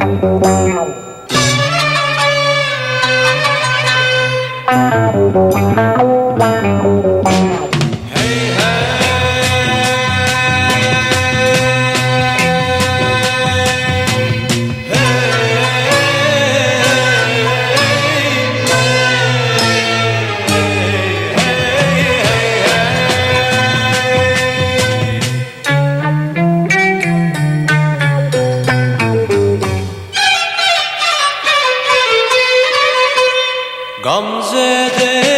Thank you. Gamze'de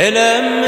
ألم